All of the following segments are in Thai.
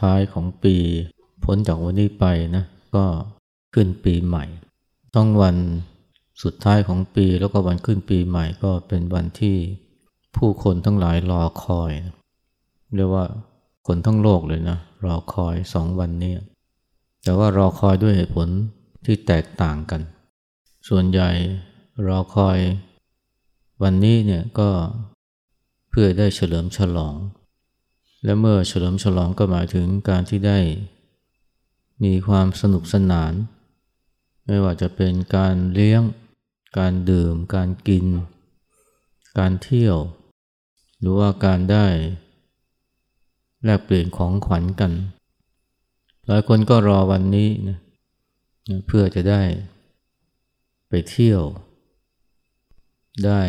ท้ายของปี พ้นจากวันนี้ไปนะ ก็ขึ้นปีใหม่ต้องวันสุดท้ายของปีแล้วก็วันขึ้นปีใหม่ก็เป็นวันที่ผู้คนทั้งหลายรอคอย เรียกว่าคนทั้งโลกเลยนะ รอคอยสองวันนี้ แต่ว่ารอคอยด้วยเหตุผลที่แตกต่างกัน ส่วนใหญ่รอคอย วันนี้เนี่ยก็เพื่อได้เฉลิมฉลอง และเมื่อเฉลิมฉลองก็หมายถึงการที่ได้ มีความสนุกสนาน ไม่ว่าจะเป็นการเลี้ยง การดื่ม การกิน การเที่ยว หรือว่าการได้แลกเปลี่ยนของขวัญกัน หลายคนก็รอวันนี้นะเพื่อจะได้ไปเที่ยว ได้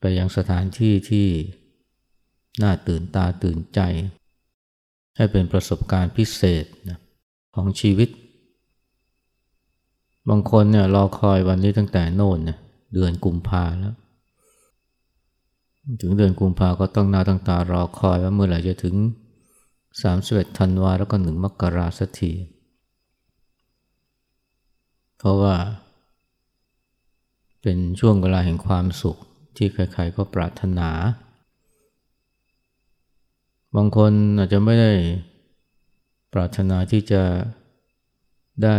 ไปยังสถานที่ที่ น่าตื่นตาตื่นใจ ให้เป็นประสบการณ์พิเศษนะของชีวิต บางคนเนี่ยรอคอยวันนี้ตั้งแต่โน่นเนี่ยเดือนกุมภาแล้ว ถึงเดือนกุมภาก็ต้องนาตั้งตารอคอยว่าเมื่อไหร่จะถึง31ธันวาแล้วก็หนึ่งมกราสักที เพราะว่า เป็นช่วงเวลาแห่งความสุขที่ใครๆก็ปรารถนา บางคนอาจจะไม่ได้ปรารถนาที่จะได้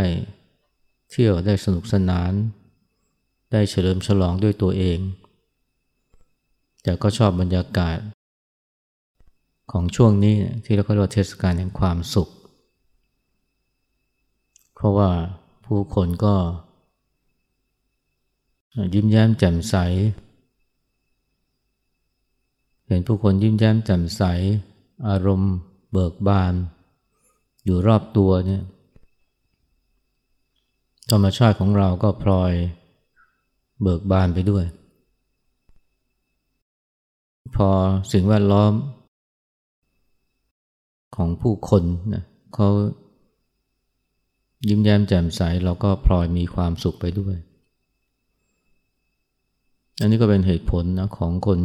เที่ยวได้สนุกสนาน ได้เฉลิมฉลองด้วยตัวเอง แต่ก็ชอบบรรยากาศ ของช่วงนี้ที่เราเรียกว่าเทศกาลแห่งความสุข เพราะว่าผู้คนก็ยิ้มแย้มแจ่มใส เห็นผู้คนยิ้มแย้มแจ่มใส อารมณ์เบิกบาน อยู่รอบตัวเนี่ยธรรมชาติของเราก็พลอยเบิกบานไปด้วย พอสิ่งแวดล้อม ของผู้คนนะเขายิ้มแย้มแจ่มใสเราก็พลอยมีความสุขไปด้วย อันนี้ก็เป็นเหตุผลนะของคน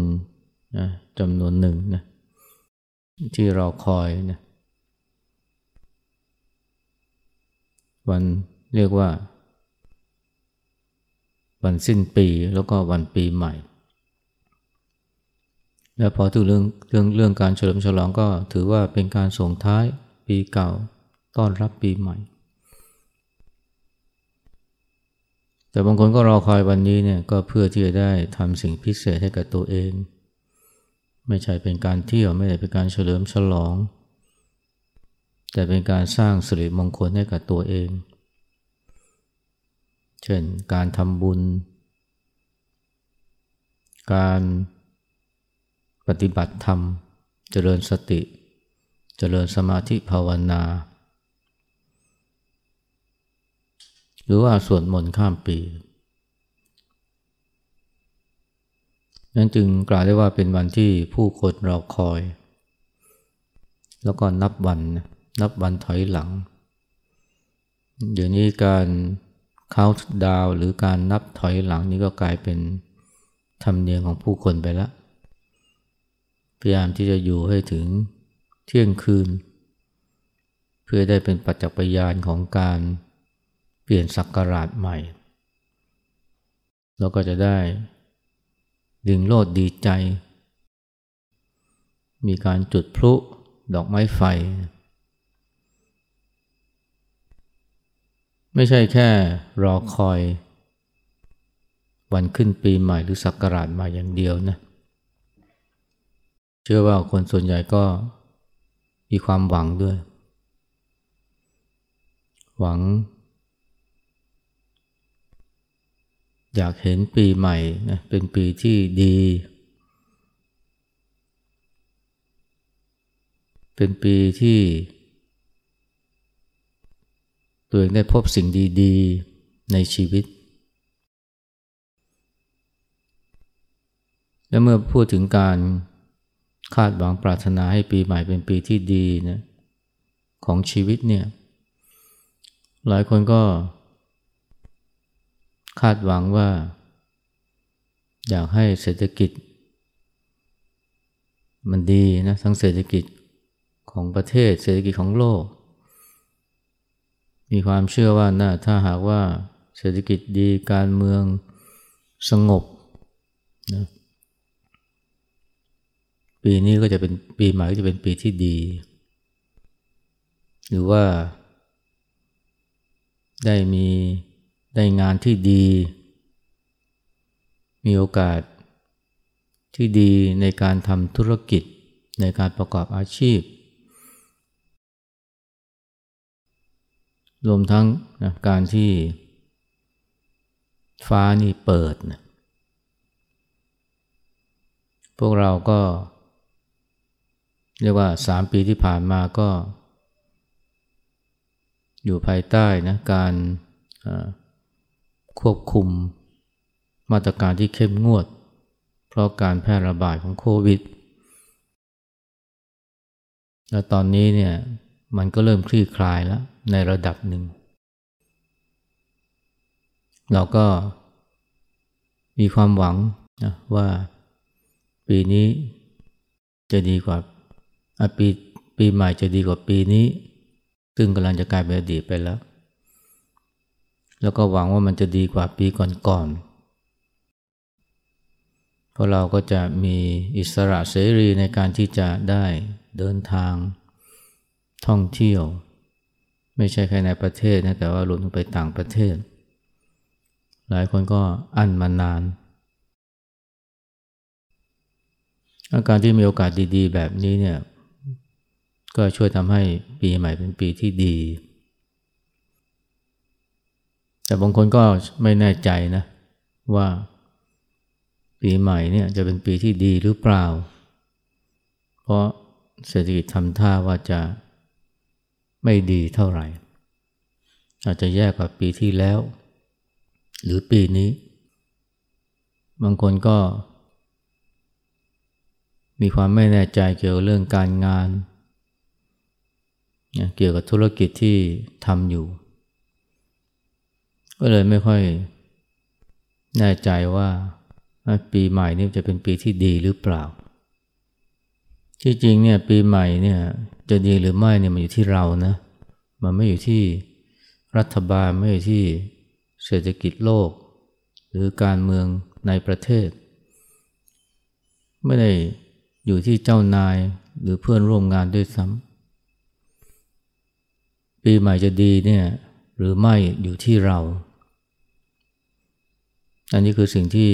นะจำนวนหนึ่งนะ ที่รอคอยนะวันเรียกว่า วันสิ้นปีแล้วก็วันปีใหม่ แล้วพอถึงเรื่องเรื่องเรื่องการเฉลิมฉลองก็ถือว่าเป็นการส่งท้ายปีเก่าต้อนรับปีใหม่ แต่บางคนก็รอคอยวันนี้เนี่ยก็เพื่อที่จะได้ทำสิ่งพิเศษให้กับตัวเอง ไม่ใช่เป็นการเที่ยวไม่ใช่เป็นการเฉลิมฉลอง แต่เป็นการสร้างสิริมงคลให้กับตัวเอง เช่นการทำบุญ การปฏิบัติธรรม เจริญสติ เจริญสมาธิภาวนา หรือว่าสวดมนต์ข้ามปี นั้นจึงกล่าวได้ว่าเป็นวันที่ผู้คนรอคอย แล้วก็นับวันนับวันถอยหลัง เดี๋ยวนี้การเคาน์ดาวหรือการนับถอยหลังนี้ก็กลายเป็นธรรมเนียมของผู้คนไปแล้ว พยายามที่จะอยู่ให้ถึงเที่ยงคืน เพื่อได้เป็นปัจจักยานของการเปลี่ยนสักการะใหม่เราก็จะได้ ดึงโลดดีใจ มีการจุดพลุดอกไม้ไฟ ไม่ใช่แค่รอคอย วันขึ้นปีใหม่หรือสักการะใหม่อย่างเดียวนะเชื่อว่าคนส่วนใหญ่ก็มีความหวังด้วย หวัง อยากเห็นปีใหม่นะเป็นปีที่ดี เป็นปีที่ ตัวเองได้พบสิ่งดีๆในชีวิต และเมื่อพูดถึงการคาดหวังปรารถนาให้ปีใหม่เป็นปีที่ดีนะของชีวิตเนี่ย หลายคนก็ คาดหวังว่า อยากให้เศรษฐกิจ มันดีนะทั้งเศรษฐกิจของประเทศเศรษฐกิจของโลก มีความเชื่อว่านะถ้าหากว่าเศรษฐกิจดีการเมืองสงบนะปีนี้ก็จะเป็นปีใหม่ก็จะเป็นปีที่ดี หรือว่าได้มี ได้งานที่ดี มีโอกาสที่ดีในการทำธุรกิจในการประกอบอาชีพ รวมทั้งนะการที่ฟ้านี่เปิดนะพวกเราก็ เรียกว่าสามปีที่ผ่านมาก็ อยู่ภายใต้นะการ ควบคุมมาตรการที่เข้มงวด เพราะการแพร่ระบาดของโควิด แล้วตอนนี้เนี่ยมันก็เริ่มคลี่คลายแล้วในระดับหนึ่ง เราก็มีความหวังนะว่าปีนี้จะดีกว่าปีปีใหม่จะดีกว่าปีนี้ ซึ่งกำลังจะกลายเป็นอดีตไปแล้ว แล้วก็หวังว่ามันจะดีกว่าปีก่อนๆ เพราะเราก็จะมีอิสระเสรีในการที่จะได้เดินทางท่องเที่ยว ไม่ใช่แค่ในประเทศนะแต่ว่ารวมไปต่างประเทศ หลายคนก็อั้นมานาน อาการที่มีโอกาสดีๆ แบบนี้เนี่ยก็ช่วยทำให้ปีใหม่เป็นปีที่ดี แต่บางคนก็ไม่แน่ใจนะว่าปีใหม่เนี่ยจะเป็นปีที่ดีหรือเปล่า เพราะเศรษฐกิจทำท่าว่าจะไม่ดีเท่าไหร่ อาจจะแย่กว่าปีที่แล้ว หรือปีนี้ บางคนก็ มีความไม่แน่ใจเกี่ยวกับเรื่องการงาน เกี่ยวกับธุรกิจที่ทำอยู่ ก็เลยไม่ค่อยแน่ใจว่าปีใหม่นี้จะเป็นปีที่ดีหรือเปล่า ที่จริงเนี่ยปีใหม่เนี่ยจะดีหรือไม่เนี่ยมันอยู่ที่เรานะ มันไม่อยู่ที่รัฐบาลไม่อยู่ที่เศรษฐกิจโลก หรือการเมืองในประเทศ ไม่ได้อยู่ที่เจ้านายหรือเพื่อนร่วมงานด้วยซ้ำปีใหม่จะดีเนี่ยหรือไม่อยู่ที่เรา อันนี้คือสิ่งที่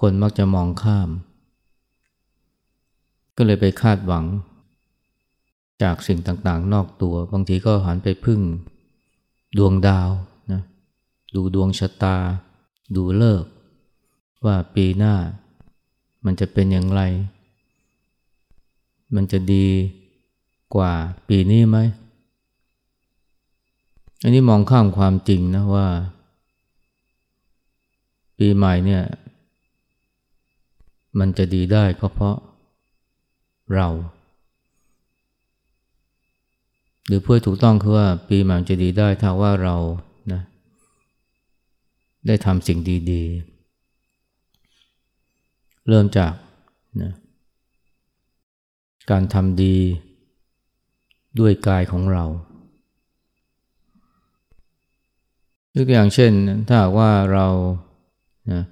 คนมักจะมองข้าม ก็เลยไปคาดหวัง จากสิ่งต่างๆ นอกตัว บางทีก็หันไปพึ่ง ดวงดาวนะดูดวงชะตา ดูเลิก ว่าปีหน้า มันจะเป็นอย่างไร มันจะดีกว่าปีนี้ไหม อันนี้มองข้ามความจริงนะว่า ปีใหม่เนี่ย มันจะดีได้ก็เพราะเรา หรือเพื่อถูกต้องคือว่าปีใหม่จะดีได้ถ้าว่าเรานะได้ทำสิ่งดีๆ เริ่มจากนะการทำดีด้วยกายของเรายกอย่างเช่น ถ้าว่าเรา นะ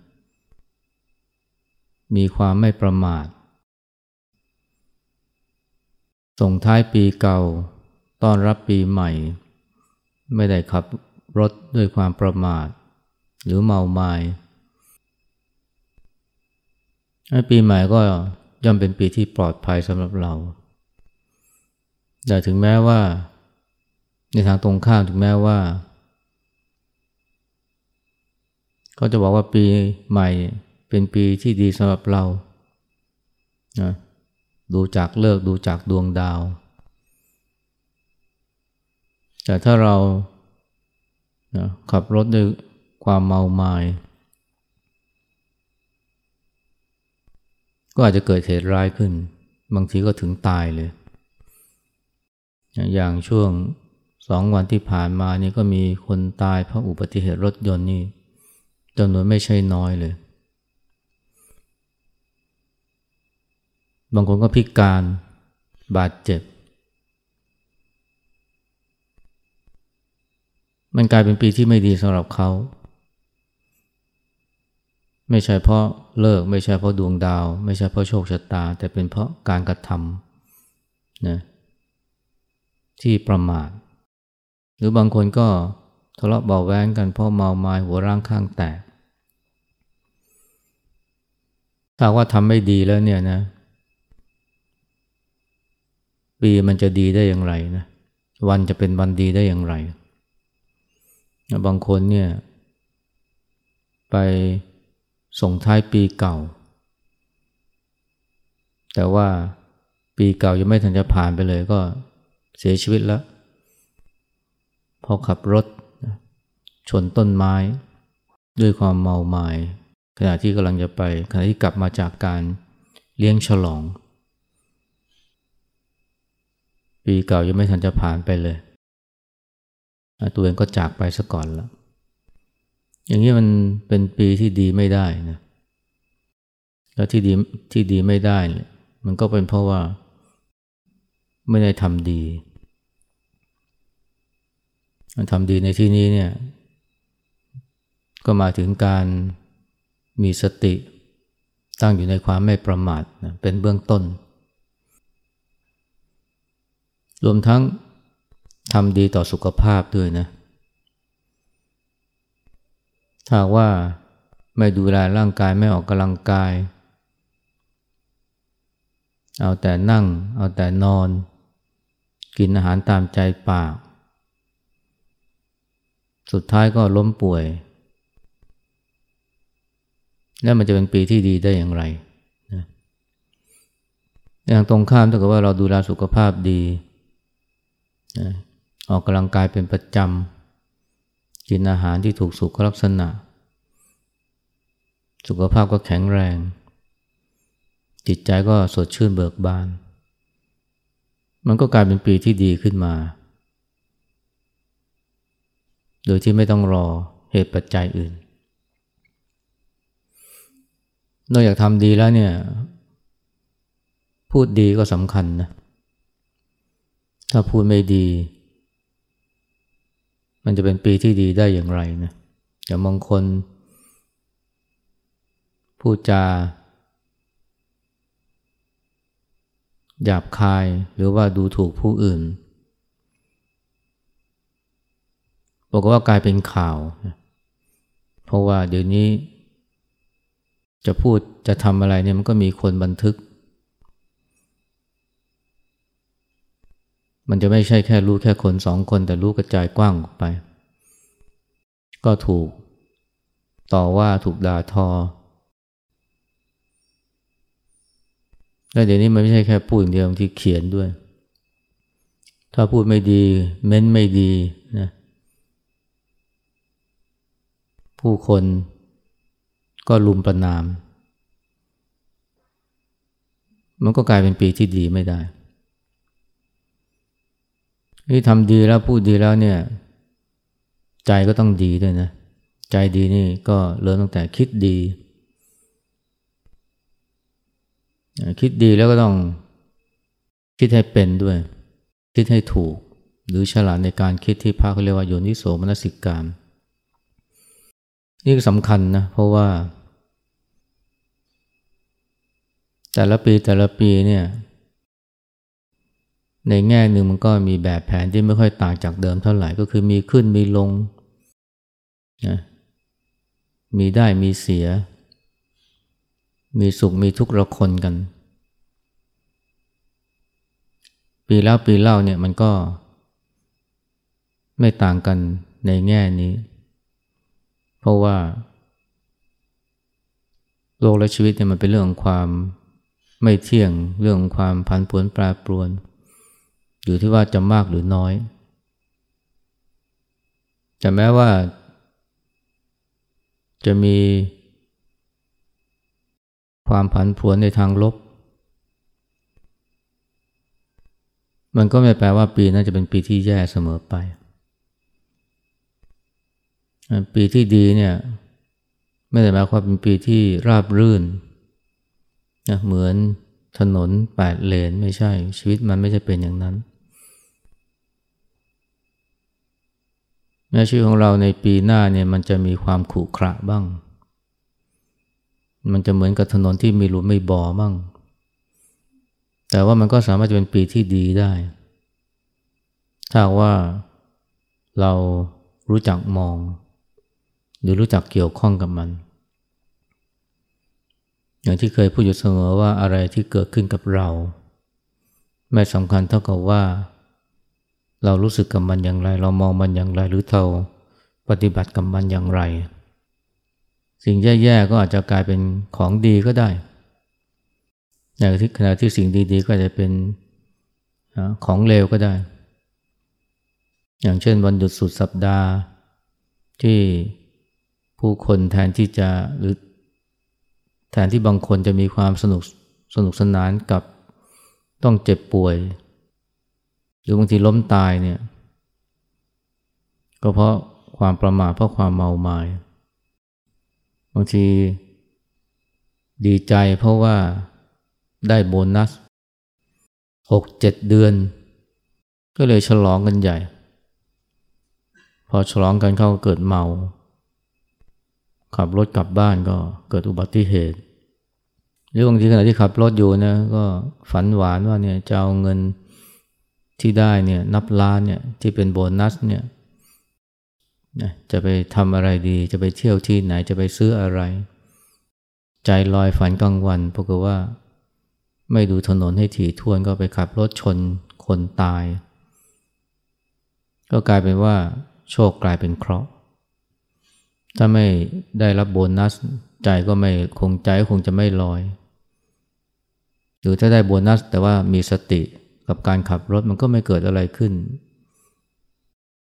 มีความไม่ประมาท ส่งท้ายปีเก่า ต้อนรับปีใหม่ ไม่ได้ขับรถด้วยความประมาท หรือเมาไมา้ปีใหม่ก็ย่อมเป็นปีที่ปลอดภัยสำหรับเรา แต่ถึงแม้ว่า ในทางตรงข้ามถึงแม้ว่า เขาจะบอกว่าปีใหม่เป็นปีที่ดีสำหรับเรานะดูจากเลิกดูจากดวงดาว แต่ถ้าเรานะขับรถด้วยความเมาไมา้ก็อาจจะเกิดเหตุร้ายขึ้น บางทีก็ถึงตายเลย อย่างช่วงสองวันที่ผ่านมานี่ก็มีคนตายเพราะอุบัติเหตุรถยนต์นี่ จำนวนไม่ใช่น้อยเลย บางคนก็พิการบาดเจ็บ มันกลายเป็นปีที่ไม่ดีสำหรับเขา ไม่ใช่เพราะเลิก ไม่ใช่เพราะดวงดาว ไม่ใช่เพราะโชคชะตา แต่เป็นเพราะการกระทำนะที่ประมาท หรือบางคนก็ทะเลาะเบาแวงกันเพราะเมาไม้หัวร่างข้างแตก ถ้าว่าทำไม่ดีแล้วเนี่ยนะ ปีมันจะดีได้อย่างไรนะวันจะเป็นวันดีได้อย่างไร บางคนเนี่ย ไปส่งท้ายปีเก่า แต่ว่าปีเก่ายังไม่ทันจะผ่านไปเลยก็เสียชีวิตแล้วพอขับรถชนต้นไม้ ด้วยความเมาไมา้ ขณะที่กำลังจะไป ขณะที่กลับมาจากการเลี้ยงฉลอง ปีเก่ายังไม่ทันจะผ่านไปเลย ตัวเองก็จากไปซะก่อนแล้วอย่างนี้มันเป็นปีที่ดีไม่ได้นะแล้วที่ดีที่ดีไม่ได้ มันก็เป็นเพราะว่า ไม่ได้ทำดีทำดีในที่นี้เนี่ย ก็มาถึงการ มีสติ ตั้งอยู่ในความไม่ประมาทนะเป็นเบื้องต้น รวมทั้งทำดีต่อสุขภาพด้วยนะ ถ้าว่าไม่ดูแลร่างกายไม่ออกกำลังกาย เอาแต่นั่ง เอาแต่นอน กินอาหารตามใจปาก สุดท้ายก็ล้มป่วย แล้วมันจะเป็นปีที่ดีได้อย่างไรนะอย่างตรงข้ามถ้าเกิดว่าเราดูแลสุขภาพดีนะออกกำลังกายเป็นประจำกินอาหารที่ถูกสุขลักษณะ สุขภาพก็แข็งแรง จิตใจก็สดชื่นเบิกบาน มันก็กลายเป็นปีที่ดีขึ้นมา โดยที่ไม่ต้องรอเหตุปัจจัยอื่น นอกจากทำดีแล้วเนี่ย พูดดีก็สำคัญนะถ้าพูดไม่ดี มันจะเป็นปีที่ดีได้อย่างไรนะอย่างบางคน พูดจาหยาบคายหรือว่าดูถูกผู้อื่น บอกว่ากลายเป็นข่าว เพราะว่าเดี๋ยวนี้ จะพูดจะทำอะไรเนี่ยมันก็มีคนบันทึก มันจะไม่ใช่แค่รู้แค่คนสองคนแต่รู้กระจายกว้างออกไป ก็ถูกต่อว่าถูกด่าทอ และเดี๋ยวนี้มันไม่ใช่แค่พูดอย่างเดียวที่เขียนด้วย ถ้าพูดไม่ดี เม้นไม่ดีนะผู้คน ก็ลุมประนาม มันก็กลายเป็นปีที่ดีไม่ได้ที่ทำดีแล้วพูดดีแล้วเนี่ย ใจก็ต้องดีด้วยนะ ใจดีนี่ก็เริ่มตั้งแต่คิดดี คิดดีแล้วก็ต้องคิดให้เป็นด้วย คิดให้ถูก หรือฉลาดในการคิดที่พระเขาเรียกว่าโยนิโสมนสิการม นี่ก็สำคัญนะเพราะว่า แต่ละปีแต่ละปีเนี่ยในแง่หนึ่งมันก็มีแบบแผนที่ไม่ค่อยต่างจากเดิมเท่าไหร่ก็คือมีขึ้นมีลงนะมีได้มีเสีย มีสุขมีทุกข์ระคนกัน ปีแล้วปีเล่าเนี่ยมันก็ ไม่ต่างกันในแง่นี้ เพราะว่า โลกและชีวิตเนี่ยมันเป็นเรื่องของความไม่เที่ยงเรื่องของความพันผวนแปรปรวน อยู่ที่ว่าจะมากหรือน้อยแต่แม้ว่า จะมีความผันผวนในทางลบ มันก็ไม่แปลว่าปีนั้นจะเป็นปีที่แย่เสมอไป ปีที่ดีเนี่ยไม่ได้หมายความเป็นปีที่ราบรื่นนะเหมือนถนนแปดเลนไม่ใช่ ชีวิตมันไม่ใช่เป็นอย่างนั้นแม้ชีวิตของเราในปีหน้าเนี่ยมันจะมีความขรุขระบ้าง มันจะเหมือนกับถนนที่มีหลุมไม่บ่อบ้าง แต่ว่ามันก็สามารถจะเป็นปีที่ดีได้ ถ้าว่าเรารู้จักมอง หรือรู้จักเกี่ยวข้องกับมัน อย่างที่เคยพูดอยู่เสมอว่าอะไรที่เกิดขึ้นกับเรา ไม่สำคัญเท่ากับว่า เรารู้สึกกับมันอย่างไร เรามองมันอย่างไร หรือเราปฏิบัติกับมันอย่างไร สิ่งแย่ๆก็อาจจะกลายเป็นของดีก็ได้อย่างที่ขณะที่สิ่งดีๆ ก็จะเป็นของเลวก็ได้ อย่างเช่นวันหยุดสุดสัปดาห์ที่ ผู้คนแทนที่จะหรือแทนที่บางคนจะมีความสนุกสนุกสนานกับต้องเจ็บป่วย หรือบางทีล้มตายเนี่ย ก็เพราะความประมาทเพราะความเมาไมา้บางทีดีใจเพราะว่าได้โบนัสหกเจ็ดเดือน ก็เลยฉลองกันใหญ่ พอฉลองกันเข้าเกิดเมา ขับรถกลับบ้านก็เกิดอุบัติเหตุ หรือบางทีขณะที่ขับรถอยู่นะก็ฝันหวานว่าเนี่ยจะเอาเงินที่ได้เนี่ยนับล้านเนี่ยที่เป็นโบนัสเนี่ยจะไปทำอะไรดี จะไปเที่ยวที่ไหนจะไปซื้ออะไร ใจลอยฝันกลางวันพราะว่า ไม่ดูถนนให้ถี่ถ้วนก็ไปขับรถชนคนตาย ก็กลายเป็นว่าโชคกลายเป็นเคราะห์ ถ้าไม่ได้รับโบนัส ใจก็ไม่คงใจคงจะไม่ลอย หรือถ้าได้โบนัส แต่ว่ามีสติกับการขับรถมันก็ไม่เกิดอะไรขึ้น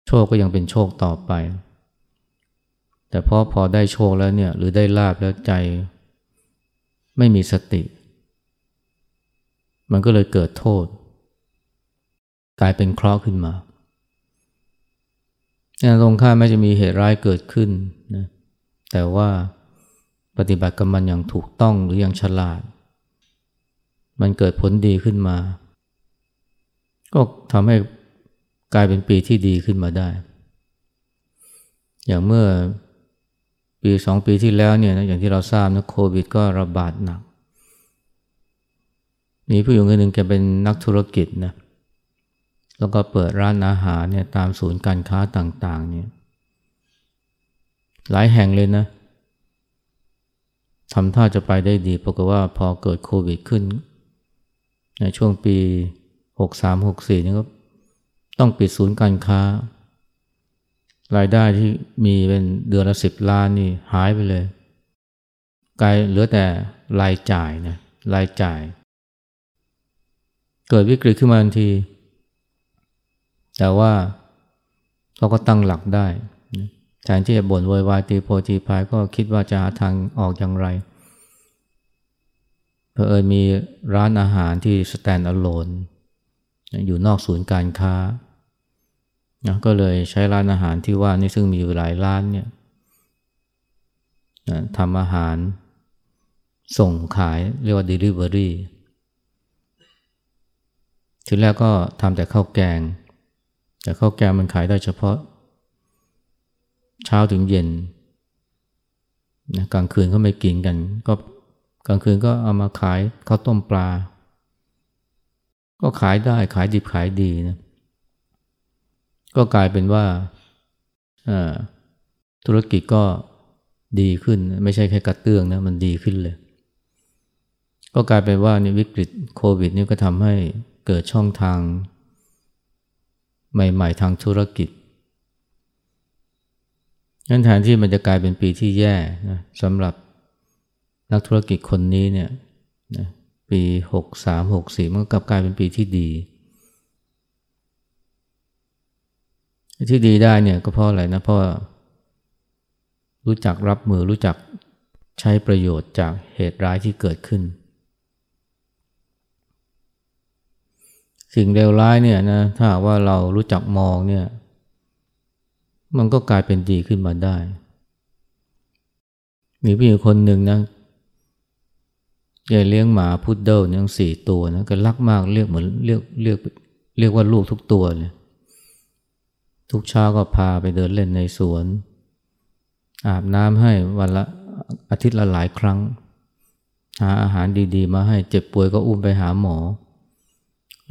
โชคก็ยังเป็นโชคต่อไป แต่พอพอได้โชคแล้วเนี่ยหรือได้ลาบแล้วใจ ไม่มีสติ มันก็เลยเกิดโทษ กลายเป็นเคราะห์ขึ้นมา ตรงข้ามไม่จะมีเหตุร้ายเกิดขึ้นนะแต่ว่าปฏิบัติกับมันอย่างถูกต้องหรืออย่างฉลาด มันเกิดผลดีขึ้นมา ก็ทำให้กลายเป็นปีที่ดีขึ้นมาได้ อย่างเมื่อปีสองปีที่แล้วเนี่ยนะอย่างที่เราทราบนะโควิดก็ระบาดหนักมีผู้หญิงคนหนึ่งแกเป็นนักธุรกิจนะเแล้วก็เปิดร้านอาหารเนี่ยตามศูนย์การค้าต่างๆเนี่ยหลายแห่งเลยนะทำท่าจะไปได้ดีปรากฏว่าพอเกิดโควิดขึ้นในช่วงปี 63-64นี่ก็ต้องปิดศูนย์การค้า รายได้ที่มีเป็นเดือนละสิบล้านนี่หายไปเลยกลายเหลือแต่รายจ่ายนะรายจ่าย เกิดวิกฤตขึ้นมาทันที แต่ว่าเขาก็ตั้งหลักได้แทนที่จะบ่นโวยวายตีโพตีพายก็คิดว่าจะหาทางออกอย่างไรเพอเอิญมีร้านอาหารที่ stand alone อยู่นอกศูนย์การค้านะก็เลยใช้ร้านอาหารที่ว่านี่ซึ่งมีอยู่หลายร้านเนี่ยทำอาหารส่งขายเรียกว่า Delivery ทีแรกก็ทำแต่ข้าวแกง แต่ข้าวแกงมันขายได้เฉพาะ เช้าถึงเย็นนะกลางคืนเขาไม่กินกัน ก็กลางคืนก็เอามาขายข้าวต้มปลา ก็ขายได้ขายดิบขายดีนะก็กลายเป็นว่าธุรกิจก็ดีขึ้น ไม่ใช่แค่กระเตื้องนะมันดีขึ้นเลย ก็กลายเป็นว่าในวิกฤตโควิดนี่ก็ทำให้เกิดช่องทาง ใหม่ๆทางธุรกิจงั้นแทนที่มันจะกลายเป็นปีที่แย่นะสำหรับนักธุรกิจคนนี้เนี่ยนะปีหกสามหกสี่มันก็กลับกลายเป็นปีที่ดี ที่ดีได้เนี่ยก็เพราะอะไรนะเพราะรู้จักรับมือรู้จักใช้ประโยชน์จากเหตุร้ายที่เกิดขึ้น สิ่งเลวร้ายเนี่ยนะถ้าว่าเรารู้จักมองเนี่ย มันก็กลายเป็นดีขึ้นมาได้ มีผู้หญิงคนหนึ่งนะแกเลี้ยงหมาพุดเดิลเนี่ยสี่ตัวนะก็รักมากเรียกเหมือนเรียกเรียกเรียกว่าลูกทุกตัวเลย ทุกเช้าก็พาไปเดินเล่นในสวน อาบน้ำให้วันละอาทิตย์ละหลายครั้ง หาอาหารดีๆ มาให้เจ็บป่วยก็อุ้มไปหาหมอ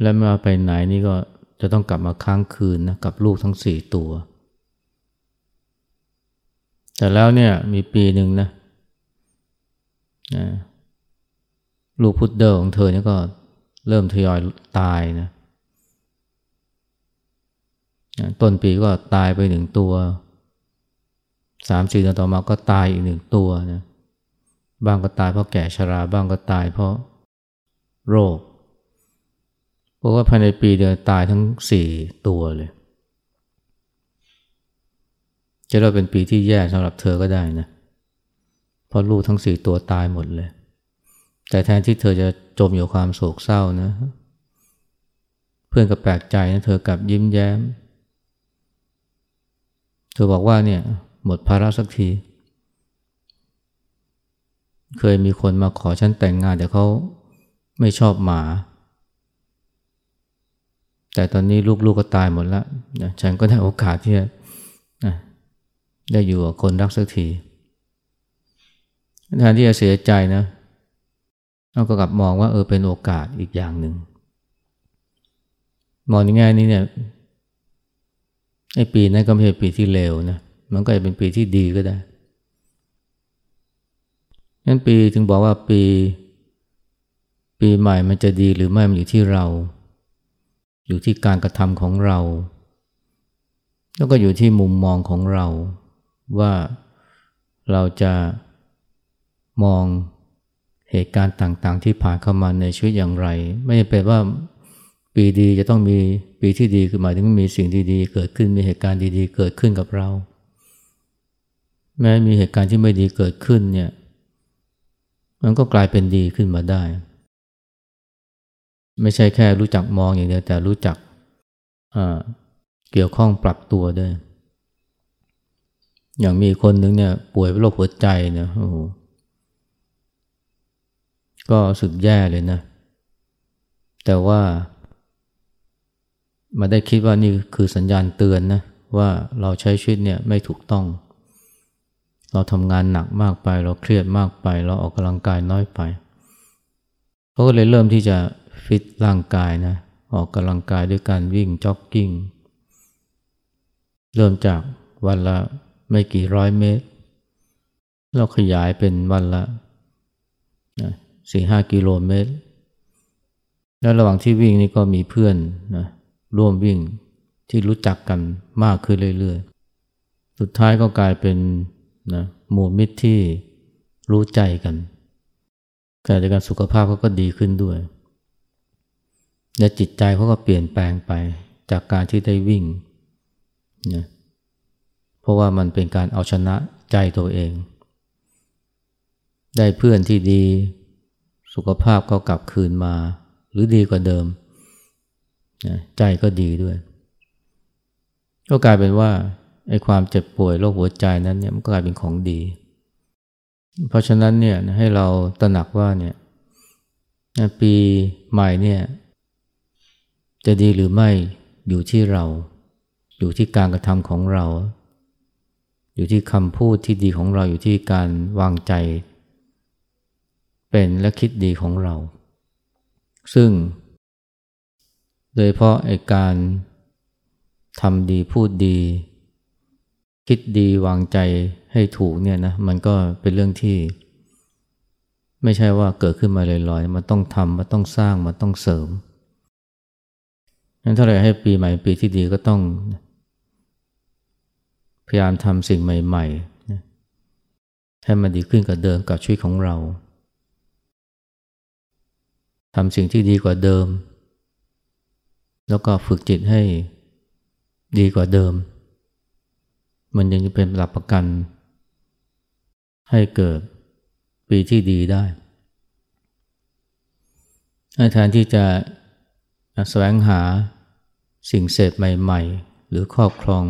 และไม่ว่าไปไหนนี่ก็จะต้องกลับมาค้างคืนนะกับลูกทั้งสี่ตัว แต่แล้วเนี่ยมีปีหนึ่งนะนะลูกพุดเดิลของเธอเนี่ยก็เริ่มทยอยตายนะต้นปีก็ตายไปหนึ่งตัวสามสี่เดือนต่อมาก็ตายอีกหนึ่งตัวนะบ้างก็ตายเพราะแก่ชราบ้างก็ตายเพราะโรค ราะว่าภายในปีเดียวตายทั้งสี่ตัวเลยจะเราเป็นปีที่แย่สำหรับเธอก็ได้นะเพราะลูกทั้งสี่ตัวตายหมดเลย แต่แทนที่เธอจะจมอยู่ความโศกเศร้านะ เพื่อนก็แปลกใจนะเธอกลับยิ้มแย้ม เธอบอกว่าเนี่ยหมดภาระสักที เคยมีคนมาขอฉันแต่งงานแต่เขาไม่ชอบหมา แต่ตอนนี้ลูกๆกก็ตายหมดแล้วนะฉันก็ได้โอกาสที่จะได้อยู่กับคนรักสักทีแทนที่จะเสียใจนะเราก็กลับมองว่าเออเป็นโอกาสอีกอย่างหนึ่งมองในแง่นี้เนี่ยไอ้ปีนั้นก็ไม่ใช่ปีที่เลวนะมันก็จะเป็นปีที่ดีก็ได้นั้นปีถึงบอกว่าปี ปีใหม่มันจะดีหรือไม่มันอยู่ที่เรา อยู่ที่การกระทำของเรา แล้วก็อยู่ที่มุมมองของเรา ว่าเราจะมองเหตุการณ์ต่างๆ ที่ผ่านเข้ามาในชีวิตอย่างไร ไม่เป็นว่าปีดีจะต้องมีปีที่ดีคือหมายถึงมีสิ่งดีๆ เกิดขึ้นมีเหตุการณ์ดีๆ เกิดขึ้นกับเรา แม้มีเหตุการณ์ที่ไม่ดีเกิดขึ้นเนี่ยมันก็กลายเป็นดีขึ้นมาได้ ไม่ใช่แค่รู้จักมองอย่างเดียวแต่รู้จักเกี่ยวข้องปรับตัวด้วย อย่างมีคนหนึ่งเนี่ยป่วยเป็นโรคหัวใจเนี่ยโอ้โหก็สึกแย่เลยนะ แต่ว่า มาได้คิดว่านี่คือสัญญาณเตือนนะ ว่าเราใช้ชีวิตเนี่ยไม่ถูกต้อง เราทำงานหนักมากไป เราเครียดมากไป เราออกกำลังกายน้อยไปเขาก็เลยเริ่มที่จะ ฟิตร่างกายนะออกกำลังกายด้วยการวิ่งจ็อกกิ้ง เริ่มจากวันละไม่กี่ร้อยเมตร เราขยายเป็นวันละสี่ห้ากิโลเมตร แล้วระหว่างที่วิ่งนี่ก็มีเพื่อนนะร่วมวิ่งที่รู้จักกันมากขึ้นเรื่อยๆ สุดท้ายก็กลายเป็นนะหมู่มิตรที่รู้ใจกันการจัดการสุขภาพเขาก็ดีขึ้นด้วย และจิตใจเขาก็เปลี่ยนแปลงไปจากการที่ได้วิ่งนะเพราะว่ามันเป็นการเอาชนะใจตัวเอง ได้เพื่อนที่ดี สุขภาพก็กลับคืนมา หรือดีกว่าเดิมใจก็ดีด้วย ก็กลายเป็นว่าไอ้ความเจ็บป่วยโรคหัวใจนั้นเนี่ยมันกลายเป็นของดี เพราะฉะนั้นเนี่ยให้เราตระหนักว่าเนี่ยปีใหม่เนี่ย จะดีหรือไม่อยู่ที่เรา อยู่ที่การกระทำของเรา อยู่ที่คำพูดที่ดีของเราอยู่ที่การวางใจ เป็นและคิดดีของเรา ซึ่ง โดยเพราะไอการทำดีพูดดี คิดดีวางใจให้ถูกเนี่ยนะมันก็เป็นเรื่องที่ ไม่ใช่ว่าเกิดขึ้นมาลอยๆ มันต้องทำมันต้องสร้างมันต้องเสริม นั้นถ้าเราให้ปีใหม่ปีที่ดีก็ต้อง พยายามทำสิ่งใหม่ๆ ให้มันดีขึ้นกว่าเดิมกับชีวิตของเราทำสิ่งที่ดีกว่าเดิม แล้วก็ฝึกจิตให้ดีกว่าเดิม มันยังจะเป็นหลักประกัน ให้เกิดปีที่ดีได้แทนที่จะแสวงหา สิ่งเสพใหม่ๆ หรือครอบครอง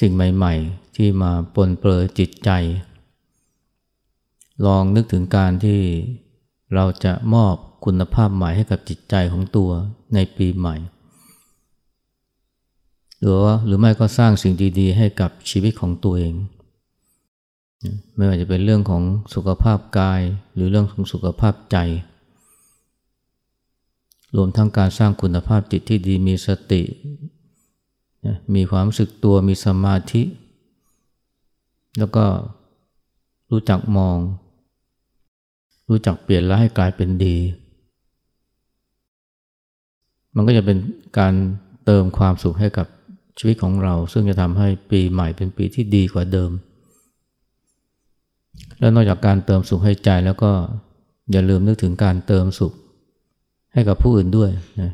สิ่งใหม่ๆ ที่มาปนเปื้อจิตใจ ลองนึกถึงการที่เราจะมอบคุณภาพใหม่ให้กับจิตใจของตัวในปีใหม่ หรือว่าหรือไม่ก็สร้างสิ่งดีๆ ให้กับชีวิตของตัวเอง ไม่ว่าจะเป็นเรื่องของสุขภาพกายหรือเรื่องของสุขภาพใจ รวมทั้งการสร้างคุณภาพจิตที่ดีมีสติ มีความรู้สึกตัวมีสมาธิ แล้วก็รู้จักมอง รู้จักเปลี่ยนแล้วให้กลายเป็นดี มันก็จะเป็นการเติมความสุขให้กับชีวิตของเรา ซึ่งจะทำให้ปีใหม่เป็นปีที่ดีกว่าเดิม แล้วนอกจากการเติมสุขให้ใจแล้วก็อย่าลืมนึกถึงการเติมสุข ให้กับผู้อื่นด้วยนะ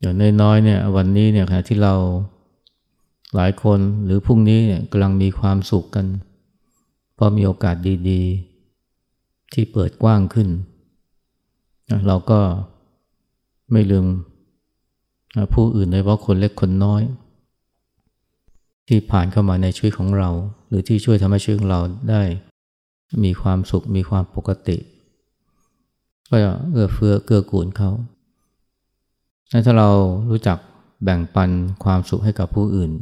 อย่างน้อยๆเนี่ยวันนี้เนี่ยขณะที่เราหลายคนหรือพรุ่งนี้เนี่ยกำลังมีความสุขกันเพราะมีโอกาสดีๆ ที่เปิดกว้างขึ้นเราก็ไม่ลืมผู้อื่นโดยเฉพาะคนเล็กคนน้อย ที่ผ่านเข้ามาในชีวิตของเรา หรือที่ช่วยทำให้ชีวิตของเราได้มีความสุขมีความปกติ ก็เอื้อเฟื้อเกื้อกูลเขาถ้าเรารู้จักแบ่งปันความสุขให้กับผู้อื่น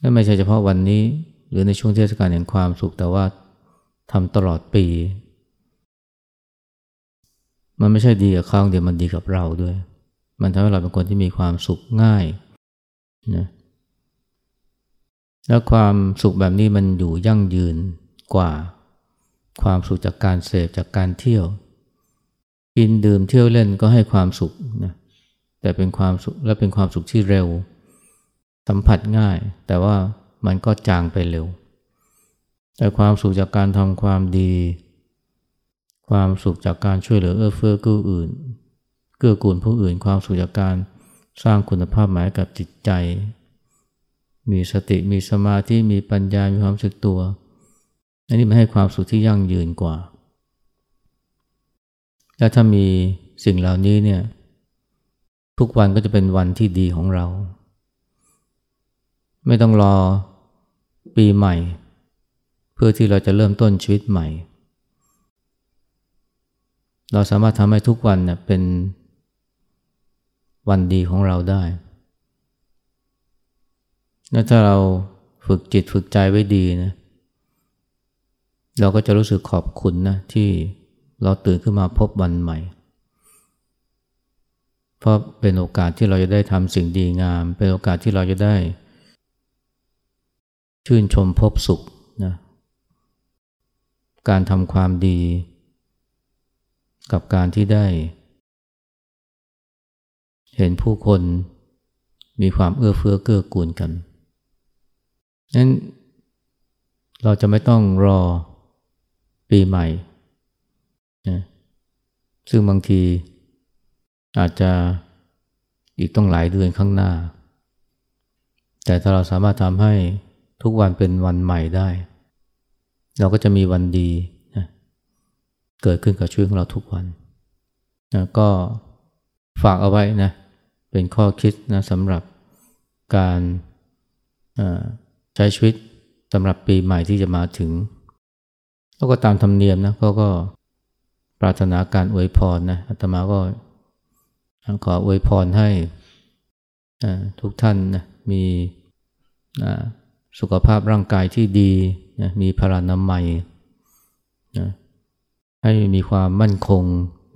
นั่นไม่ใช่เฉพาะวันนี้ หรือในช่วงเทศกาลแห่งความสุขแต่ว่าทำตลอดปี มันไม่ใช่ดีกับเขาเดียวมันดีกับเราด้วย มันทำให้เราเป็นคนที่มีความสุขง่ายนะแล้วความสุขแบบนี้มันอยู่ยั่งยืนกว่า ความสุขจากการเสพจากการเที่ยว กินดื่มเที่ยวเล่นก็ให้ความสุขนะแต่เป็นความสุขและเป็นความสุขที่เร็ว สัมผัสง่าย แต่ว่ามันก็จางไปเร็ว แต่ความสุขจากการทำความดี ความสุขจากการช่วยเหลือเอื้อเฟื้อกู้อื่น เกื้อกูลผู้อื่น ความสุขจากการสร้างคุณภาพหมายกับจิตใจ มีสติมีสมาธิมีปัญญามีความสึกตัวอันนี้มันให้ความสุขที่ยั่งยืนกว่า และถ้ามีสิ่งเหล่านี้เนี่ยทุกวันก็จะเป็นวันที่ดีของเรา ไม่ต้องรอปีใหม่ เพื่อที่เราจะเริ่มต้นชีวิตใหม่ เราสามารถทำให้ทุกวันเน่ยเป็นวันดีของเราได้และถ้าเราฝึกจิตฝึกใจไว้ดีนะ เราก็จะรู้สึกขอบคุณนะที่ เราตื่นขึ้นมาพบวันใหม่ เพราะเป็นโอกาสที่เราจะได้ทำสิ่งดีงาม เป็นโอกาสที่เราจะได้ ชื่นชมพบสุขนะการทำความดี กับการที่ได้ เห็นผู้คนมีความเอื้อเฟื้อเกื้อกูลกันนั้นเราจะไม่ต้องรอปีใหม่ นะซึ่งบางทีอาจจะอีกต้องหลายเดือนข้างหน้า แต่ถ้าเราสามารถทำให้ทุกวันเป็นวันใหม่ได้ เราก็จะมีวันดีนะเกิดขึ้นกับชีวิตของเราทุกวันนะก็ฝากเอาไว้นะเป็นข้อคิดนะสำหรับการใช้ชีวิตสำหรับปีใหม่ที่จะมาถึง แล้วก็ตามธรรมเนียมนะเขาก็ ปรารถนาการอวยพรนะอาตมาก็ขออวยพรให้ทุกท่านนะมีสุขภาพร่างกายที่ดีนะมีพลานามัยนะให้มีความมั่นคง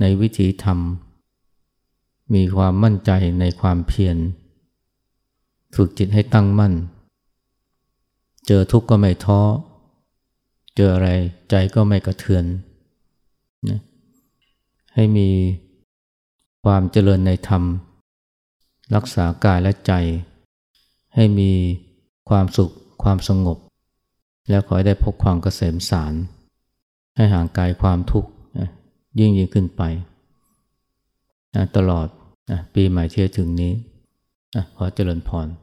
ในวิถีธรรม มีความมั่นใจในความเพียรฝึกจิตให้ตั้งมั่น เจอทุกข์ก็ไม่ท้อ เจออะไรใจก็ไม่กระเทือน ให้มีความเจริญในธรรม รักษากายและใจ ให้มีความสุขความสงบ แล้วขอให้ได้พบความเกษมสาร ให้ห่างไกลความทุกข์ยิ่งยิ่งขึ้นไป ตลอดปีใหม่ที่จะถึงนี้ขอเจริญพร